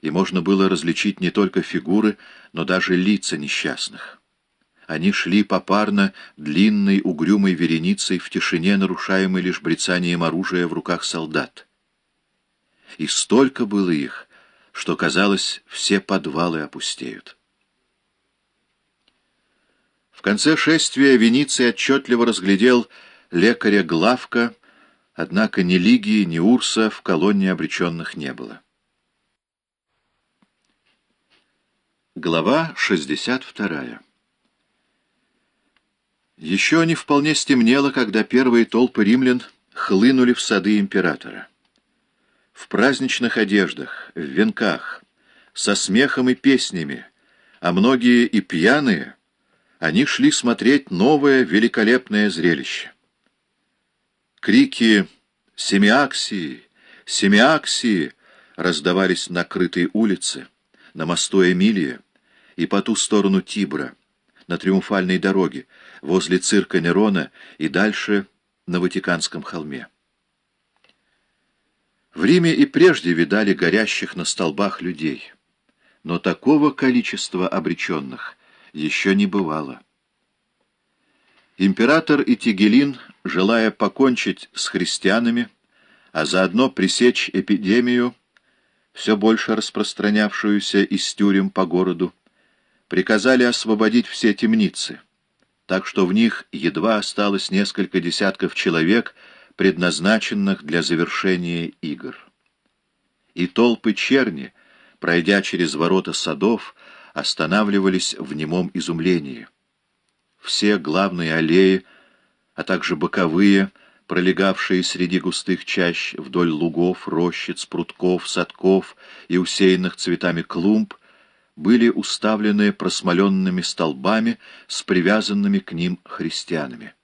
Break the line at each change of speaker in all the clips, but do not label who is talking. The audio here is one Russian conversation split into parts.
и можно было различить не только фигуры, но даже лица несчастных. Они шли попарно длинной угрюмой вереницей в тишине, нарушаемой лишь брецанием оружия в руках солдат. И столько было их, что, казалось, все подвалы опустеют. В конце шествия Вениций отчетливо разглядел лекаря Главка, однако ни Лигии, ни Урса в колонне обреченных не было. Глава 62 Еще не вполне стемнело, когда первые толпы римлян хлынули в сады императора. В праздничных одеждах, в венках, со смехом и песнями, а многие и пьяные, они шли смотреть новое великолепное зрелище. Крики «Семиаксии! Семиаксии!» раздавались на крытой улице, на мосту Эмилия, и по ту сторону Тибра, на Триумфальной дороге, возле цирка Нерона и дальше на Ватиканском холме. В Риме и прежде видали горящих на столбах людей, но такого количества обреченных еще не бывало. Император и Тигелин, желая покончить с христианами, а заодно пресечь эпидемию, все больше распространявшуюся из тюрем по городу, приказали освободить все темницы, так что в них едва осталось несколько десятков человек, предназначенных для завершения игр. И толпы черни, пройдя через ворота садов, останавливались в немом изумлении. Все главные аллеи, а также боковые, пролегавшие среди густых чащ вдоль лугов, рощиц, прутков, садков и усеянных цветами клумб, были уставлены просмоленными столбами с привязанными к ним христианами.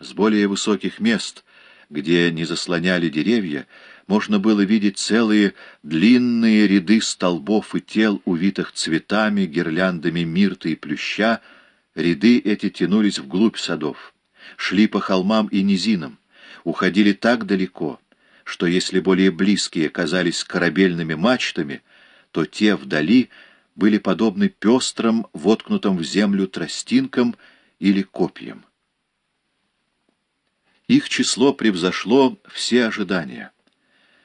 С более высоких мест, где не заслоняли деревья, можно было видеть целые длинные ряды столбов и тел, увитых цветами, гирляндами мирта и плюща, ряды эти тянулись вглубь садов, шли по холмам и низинам, уходили так далеко, что если более близкие казались корабельными мачтами, то те вдали были подобны пестрым, воткнутым в землю тростинкам или копьям. Их число превзошло все ожидания.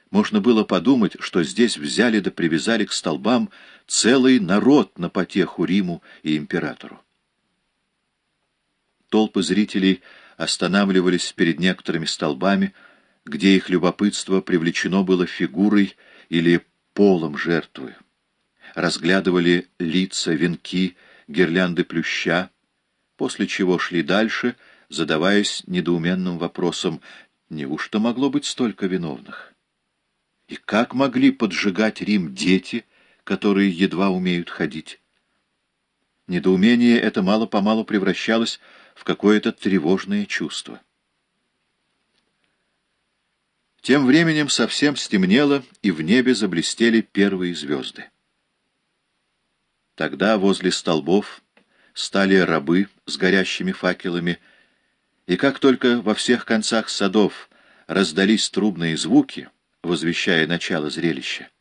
Можно было подумать, что здесь взяли да привязали к столбам целый народ на потеху Риму и императору. Толпы зрителей останавливались перед некоторыми столбами, где их любопытство привлечено было фигурой или полом жертвы. Разглядывали лица, венки, гирлянды плюща, после чего шли дальше, задаваясь недоуменным вопросом, неужто могло быть столько виновных? И как могли поджигать Рим дети, которые едва умеют ходить? Недоумение это мало-помалу превращалось в какое-то тревожное чувство. Тем временем совсем стемнело, и в небе заблестели первые звезды. Тогда возле столбов стали рабы с горящими факелами, и как только во всех концах садов раздались трубные звуки, возвещая начало зрелища,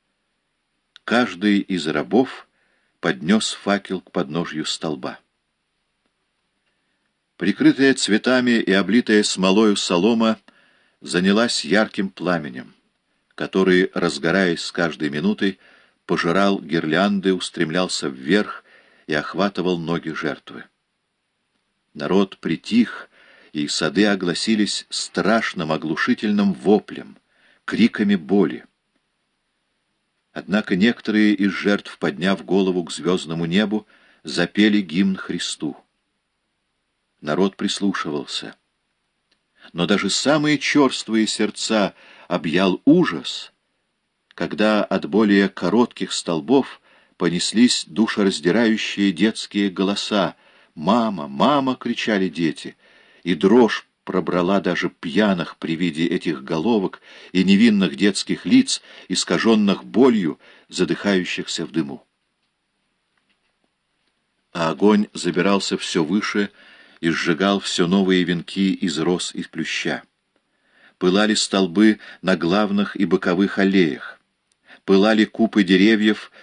каждый из рабов поднес факел к подножью столба. Прикрытая цветами и облитая смолою солома занялась ярким пламенем, который, разгораясь с каждой минутой, пожирал гирлянды, устремлялся вверх и охватывал ноги жертвы. Народ притих, и сады огласились страшным оглушительным воплем, криками боли. Однако некоторые из жертв, подняв голову к звездному небу, запели гимн Христу. Народ прислушивался — но даже самые черствые сердца объял ужас, когда от более коротких столбов понеслись душераздирающие детские голоса. «Мама! Мама!» — кричали дети, и дрожь пробрала даже пьяных при виде этих головок и невинных детских лиц, искаженных болью, задыхающихся в дыму. А огонь забирался все выше, и сжигал все новые венки из роз и плюща. Пылали столбы на главных и боковых аллеях. пылали купы деревьев